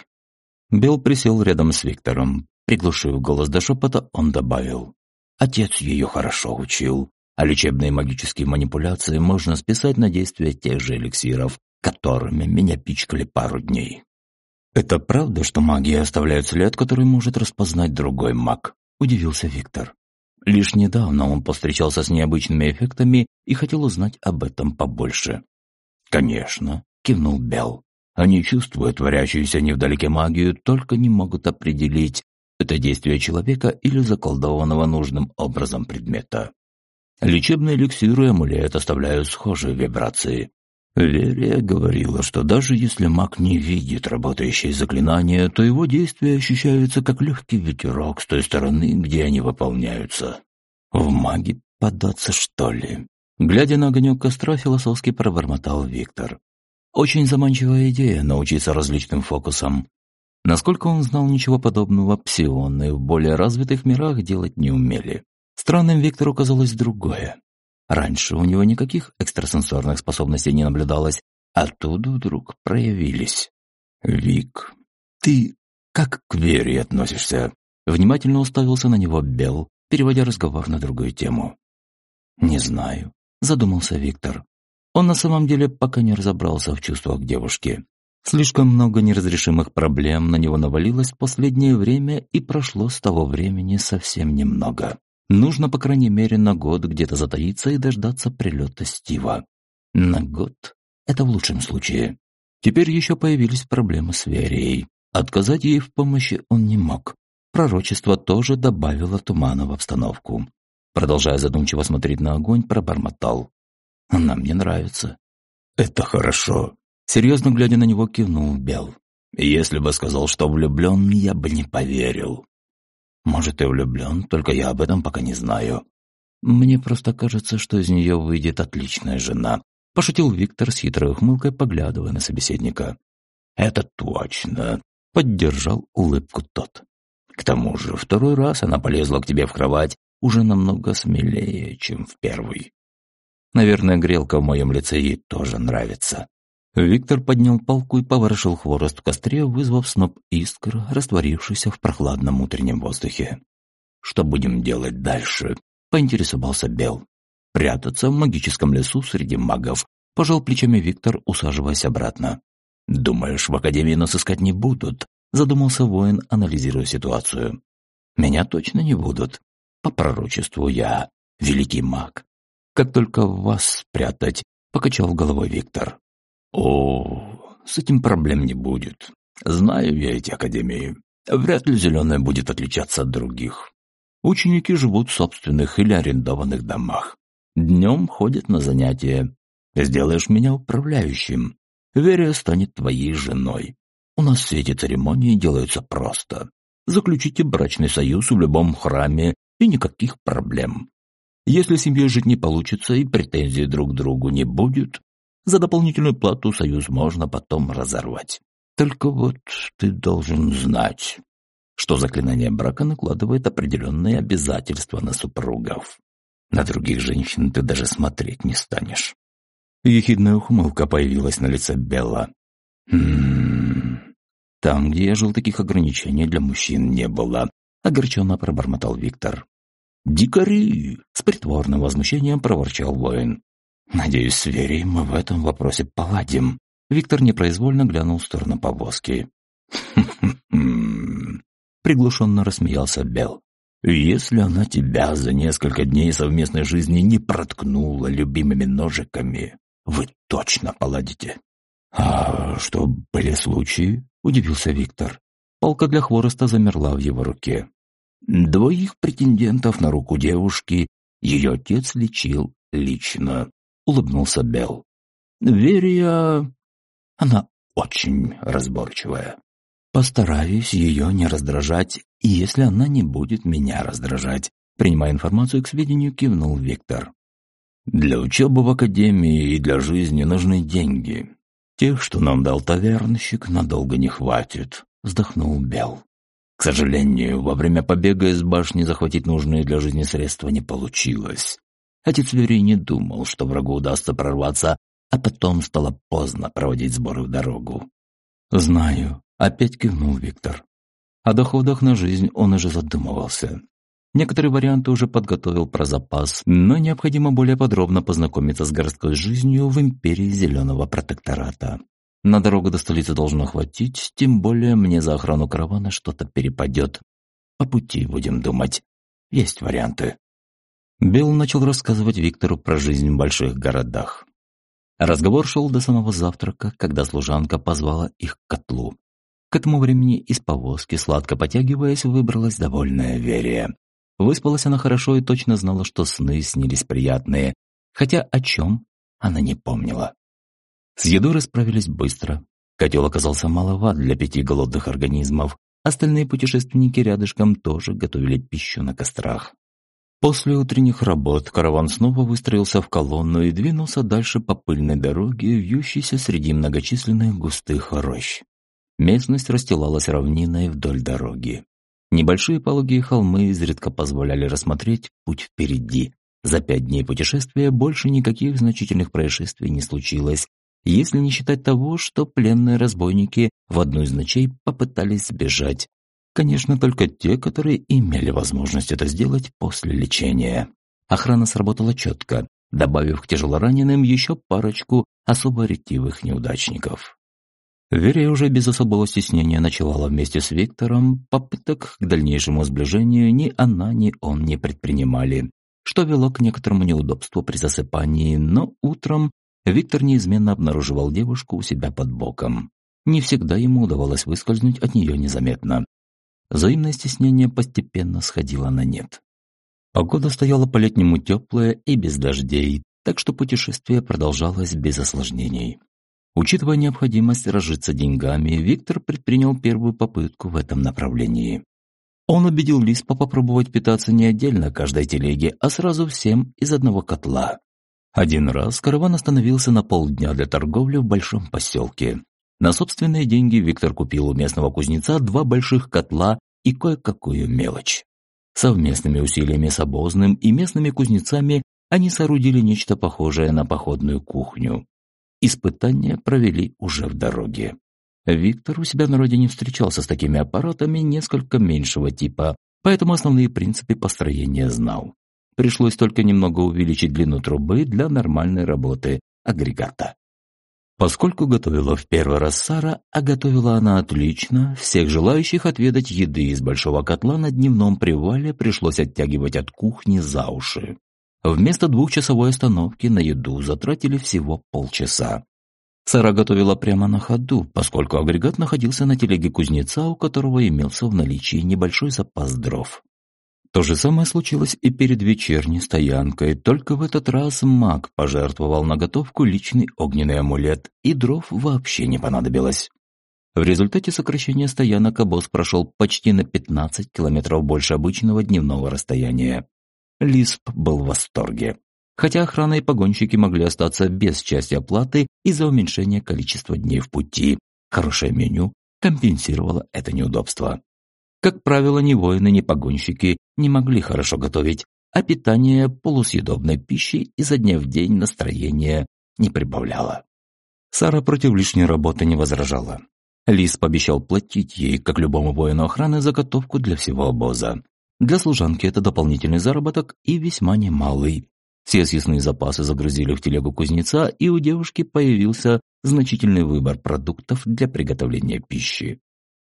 Бел присел рядом с Виктором. Приглушив голос до шепота, он добавил. Отец ее хорошо учил, а лечебные магические манипуляции можно списать на действие тех же эликсиров, которыми меня пичкали пару дней. «Это правда, что магия оставляет след, который может распознать другой маг?» – удивился Виктор. Лишь недавно он повстречался с необычными эффектами и хотел узнать об этом побольше. «Конечно», – кивнул Белл. «Они чувствуют творящуюся невдалеке магию, только не могут определить, это действие человека или заколдованного нужным образом предмета. Лечебные эликсиры и амулет оставляют схожие вибрации. Верия говорила, что даже если маг не видит работающие заклинания, то его действия ощущаются как легкий ветерок с той стороны, где они выполняются. В маги податься, что ли? Глядя на огонек костра, философски пробормотал Виктор. Очень заманчивая идея научиться различным фокусам. Насколько он знал, ничего подобного псионы в более развитых мирах делать не умели. Странным Виктору казалось другое. Раньше у него никаких экстрасенсорных способностей не наблюдалось, а тут вдруг проявились. «Вик, ты как к Вере относишься?» Внимательно уставился на него Бел, переводя разговор на другую тему. «Не знаю», — задумался Виктор. Он на самом деле пока не разобрался в чувствах девушки. Слишком много неразрешимых проблем на него навалилось в последнее время, и прошло с того времени совсем немного. Нужно, по крайней мере, на год где-то затаиться и дождаться прилета Стива. На год — это в лучшем случае. Теперь еще появились проблемы с Верией. Отказать ей в помощи он не мог. Пророчество тоже добавило тумана в обстановку. Продолжая задумчиво смотреть на огонь, пробормотал. «Она мне нравится». «Это хорошо», Серьезно глядя на него, кивнул Бел. «Если бы сказал, что влюблен, я бы не поверил». «Может, и влюблен, только я об этом пока не знаю». «Мне просто кажется, что из нее выйдет отличная жена», – пошутил Виктор с хитрой ухмылкой, поглядывая на собеседника. «Это точно», – поддержал улыбку тот. «К тому же, второй раз она полезла к тебе в кровать уже намного смелее, чем в первый. Наверное, грелка в моем лице ей тоже нравится». Виктор поднял палку и поворошил хворост в костре, вызвав сноп искр, растворившийся в прохладном утреннем воздухе. «Что будем делать дальше?» — поинтересовался Бел. «Прятаться в магическом лесу среди магов», — пожал плечами Виктор, усаживаясь обратно. «Думаешь, в Академии нас искать не будут?» — задумался воин, анализируя ситуацию. «Меня точно не будут. По пророчеству я великий маг. Как только вас спрятать?» — покачал головой Виктор. О, с этим проблем не будет. Знаю я эти академии. Вряд ли зеленая будет отличаться от других. Ученики живут в собственных или арендованных домах. Днем ходят на занятия. Сделаешь меня управляющим. Верия станет твоей женой. У нас все эти церемонии делаются просто. Заключите брачный союз в любом храме, и никаких проблем. Если семье жить не получится и претензий друг к другу не будет, за дополнительную плату союз можно потом разорвать. Только вот ты должен знать, что заклинание брака накладывает определенные обязательства на супругов. На других женщин ты даже смотреть не станешь. Ехидная ухмылка появилась на лице Белла. «М-м-м, там, где я жил, таких ограничений для мужчин не было», — огорченно пробормотал Виктор. «Дикари!» — с притворным возмущением проворчал воин. Надеюсь, с Верей мы в этом вопросе поладим. Виктор непроизвольно глянул в сторону повозки. <laughs> Приглушенно рассмеялся Бел. Если она тебя за несколько дней совместной жизни не проткнула любимыми ножиками, вы точно поладите. А что были случаи? Удивился Виктор. Палка для хвороста замерла в его руке. Двоих претендентов на руку девушки ее отец лечил лично улыбнулся Белл. Верия... Она очень разборчивая. Постараюсь ее не раздражать, и если она не будет меня раздражать, принимая информацию к сведению, кивнул Виктор. Для учебы в академии и для жизни нужны деньги. Тех, что нам дал тавернщик, надолго не хватит, вздохнул Белл. К сожалению, во время побега из башни захватить нужные для жизни средства не получилось. Отец Верий не думал, что врагу удастся прорваться, а потом стало поздно проводить сборы в дорогу. «Знаю», — опять кивнул Виктор. О доходах на жизнь он уже задумывался. Некоторые варианты уже подготовил про запас, но необходимо более подробно познакомиться с городской жизнью в империи Зеленого протектората. На дорогу до столицы должно хватить, тем более мне за охрану каравана что-то перепадет. По пути будем думать. Есть варианты. Билл начал рассказывать Виктору про жизнь в больших городах. Разговор шел до самого завтрака, когда служанка позвала их к котлу. К этому времени из повозки, сладко потягиваясь, выбралась довольная Верия. Выспалась она хорошо и точно знала, что сны снились приятные, хотя о чем она не помнила. С едой расправились быстро. Котел оказался маловат для пяти голодных организмов. Остальные путешественники рядышком тоже готовили пищу на кострах. После утренних работ караван снова выстроился в колонну и двинулся дальше по пыльной дороге, вьющейся среди многочисленных густых рощ. Местность расстилалась равниной вдоль дороги. Небольшие пологие холмы изредка позволяли рассмотреть путь впереди. За пять дней путешествия больше никаких значительных происшествий не случилось, если не считать того, что пленные разбойники в одну из ночей попытались сбежать, Конечно, только те, которые имели возможность это сделать после лечения. Охрана сработала четко, добавив к тяжелораненым еще парочку особо ретивых неудачников. Верия уже без особого стеснения начала вместе с Виктором, попыток к дальнейшему сближению ни она, ни он не предпринимали, что вело к некоторому неудобству при засыпании, но утром Виктор неизменно обнаруживал девушку у себя под боком. Не всегда ему удавалось выскользнуть от нее незаметно, Взаимное стеснение постепенно сходило на нет. Погода стояла по-летнему теплая и без дождей, так что путешествие продолжалось без осложнений. Учитывая необходимость разжиться деньгами, Виктор предпринял первую попытку в этом направлении. Он убедил Лиспа попробовать питаться не отдельно каждой телеге, а сразу всем из одного котла. Один раз караван остановился на полдня для торговли в большом поселке. На собственные деньги Виктор купил у местного кузнеца два больших котла и кое-какую мелочь. Совместными усилиями с обозным и местными кузнецами они соорудили нечто похожее на походную кухню. Испытания провели уже в дороге. Виктор у себя на родине встречался с такими аппаратами несколько меньшего типа, поэтому основные принципы построения знал. Пришлось только немного увеличить длину трубы для нормальной работы агрегата. Поскольку готовила в первый раз Сара, а готовила она отлично, всех желающих отведать еды из большого котла на дневном привале пришлось оттягивать от кухни за уши. Вместо двухчасовой остановки на еду затратили всего полчаса. Сара готовила прямо на ходу, поскольку агрегат находился на телеге кузнеца, у которого имелся в наличии небольшой запас дров. То же самое случилось и перед вечерней стоянкой, только в этот раз маг пожертвовал на готовку личный огненный амулет, и дров вообще не понадобилось. В результате сокращения стоянок обоз прошел почти на 15 километров больше обычного дневного расстояния. Лисп был в восторге. Хотя охрана и погонщики могли остаться без части оплаты из-за уменьшения количества дней в пути, хорошее меню компенсировало это неудобство. Как правило, ни воины, ни погонщики не могли хорошо готовить, а питание полусъедобной пищи изо дня в день настроение не прибавляло. Сара против лишней работы не возражала. Лис пообещал платить ей, как любому воину охраны, заготовку для всего обоза. Для служанки это дополнительный заработок и весьма немалый. Все съестные запасы загрузили в телегу кузнеца, и у девушки появился значительный выбор продуктов для приготовления пищи.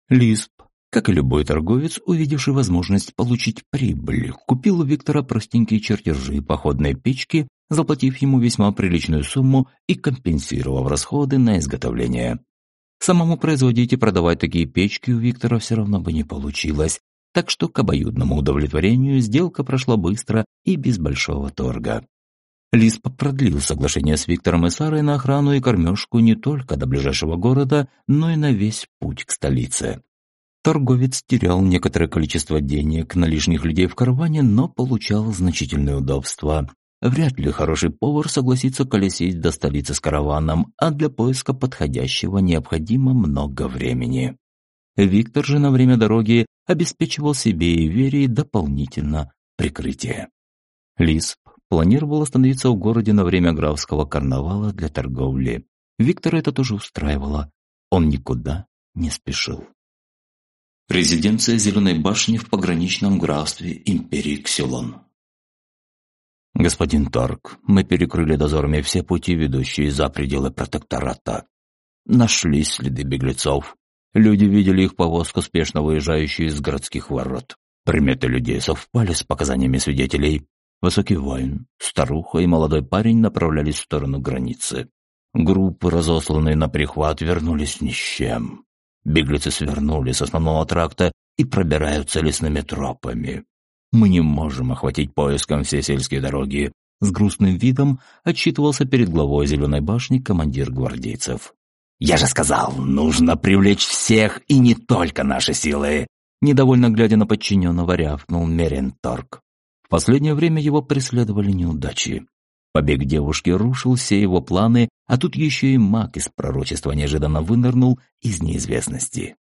Лисп как и любой торговец, увидевший возможность получить прибыль, купил у Виктора простенькие чертежи походной печки, заплатив ему весьма приличную сумму и компенсировав расходы на изготовление. Самому производить и продавать такие печки у Виктора все равно бы не получилось, так что к обоюдному удовлетворению сделка прошла быстро и без большого торга. Лис продлил соглашение с Виктором и Сарой на охрану и кормежку не только до ближайшего города, но и на весь путь к столице. Торговец терял некоторое количество денег на лишних людей в караване, но получал значительное удобство. Вряд ли хороший повар согласится колесить до столицы с караваном, а для поиска подходящего необходимо много времени. Виктор же на время дороги обеспечивал себе и Вере дополнительно прикрытие. Лисп планировал остановиться в городе на время графского карнавала для торговли. Виктора это тоже устраивало. Он никуда не спешил. Резиденция Зеленой башни в пограничном графстве империи Ксилон. «Господин Торг, мы перекрыли дозорами все пути, ведущие за пределы протектората. Нашлись следы беглецов. Люди видели их повозку, спешно выезжающую из городских ворот. Приметы людей совпали с показаниями свидетелей. Высокий воин, старуха и молодой парень направлялись в сторону границы. Группы, разосланные на прихват, вернулись ни с чем. Беглецы свернули с основного тракта и пробираются лесными тропами. Мы не можем охватить поиском все сельские дороги. С грустным видом отчитывался перед главой Зеленой башни командир гвардейцев. «Я же сказал, нужно привлечь всех и не только наши силы!» Недовольно глядя на подчиненного, рявкнул Мерен Торг. В последнее время его преследовали неудачи. Побег девушки рушил все его планы, а тут еще и маг из пророчества неожиданно вынырнул из неизвестности.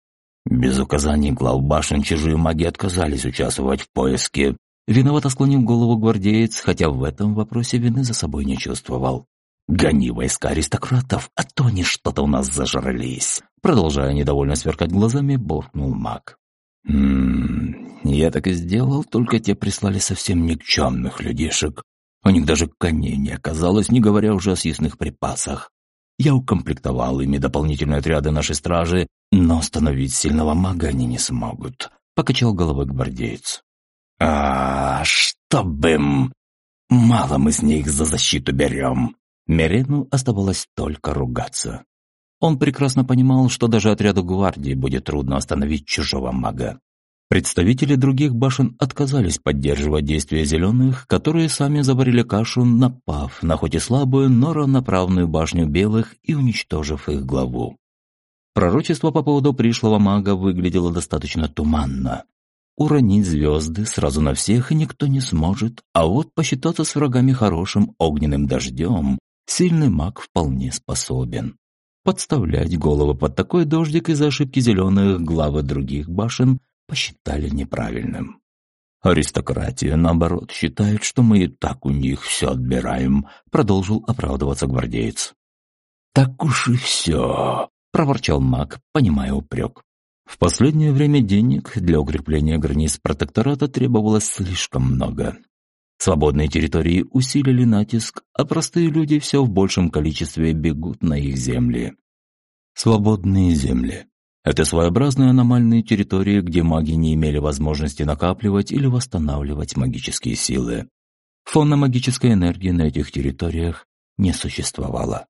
Без указаний глав башен чужие маги отказались участвовать в поиске. Виновато склонил голову гвардеец, хотя в этом вопросе вины за собой не чувствовал. «Гони войска аристократов, а то они что-то у нас зажрались!» Продолжая недовольно сверкать глазами, буркнул маг. «Ммм, я так и сделал, только те прислали совсем никчемных людишек. У них даже коней не оказалось, не говоря уже о съестных припасах. Я укомплектовал ими дополнительные отряды нашей стражи, но остановить сильного мага они не смогут», — покачал головой гвардеец. «А, чтоб им... Мало мы с них за защиту берем!» Мерену оставалось только ругаться. Он прекрасно понимал, что даже отряду гвардии будет трудно остановить чужого мага. Представители других башен отказались поддерживать действия зеленых, которые сами заварили кашу, напав на хоть и слабую, но равноправную башню белых и уничтожив их главу. Пророчество по поводу пришлого мага выглядело достаточно туманно. Уронить звезды сразу на всех никто не сможет, а вот посчитаться с врагами хорошим огненным дождем сильный маг вполне способен. Подставлять голову под такой дождик из-за ошибки зеленых главы других башен посчитали неправильным. «Аристократия, наоборот, считает, что мы и так у них все отбираем», — продолжил оправдываться гвардеец. «Так уж и все», — проворчал маг, понимая упрек. В последнее время денег для укрепления границ протектората требовалось слишком много. Свободные территории усилили натиск, а простые люди все в большем количестве бегут на их земли. Свободные земли. Это своеобразные аномальные территории, где маги не имели возможности накапливать или восстанавливать магические силы. Фона магической энергии на этих территориях не существовало.